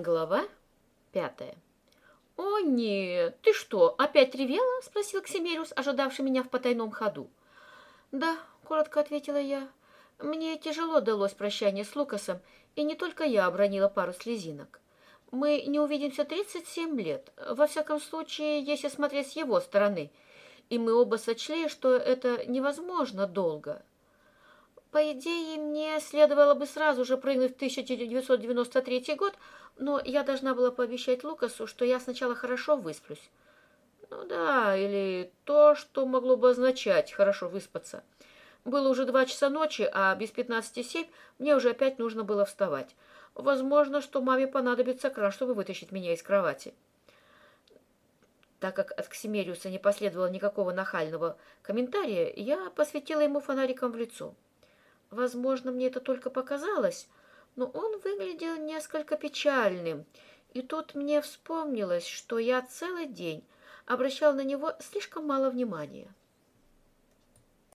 Глава пятая. «О, нет, ты что, опять ревела?» – спросил Ксимериус, ожидавший меня в потайном ходу. «Да», – коротко ответила я. «Мне тяжело далось прощание с Лукасом, и не только я обронила пару слезинок. Мы не увидимся 37 лет, во всяком случае, если смотреть с его стороны, и мы оба сочли, что это невозможно долго». По идее, мне следовало бы сразу же прыгнуть в 1993 год, но я должна была пообещать Лукасу, что я сначала хорошо высплюсь. Ну да, или то, что могло бы означать хорошо выспаться. Было уже два часа ночи, а без пятнадцати семь мне уже опять нужно было вставать. Возможно, что маме понадобится кран, чтобы вытащить меня из кровати. Так как от Ксимериуса не последовало никакого нахального комментария, я посветила ему фонариком в лицо. Возможно, мне это только показалось, но он выглядел несколько печальным, и тут мне вспомнилось, что я целый день обращал на него слишком мало внимания.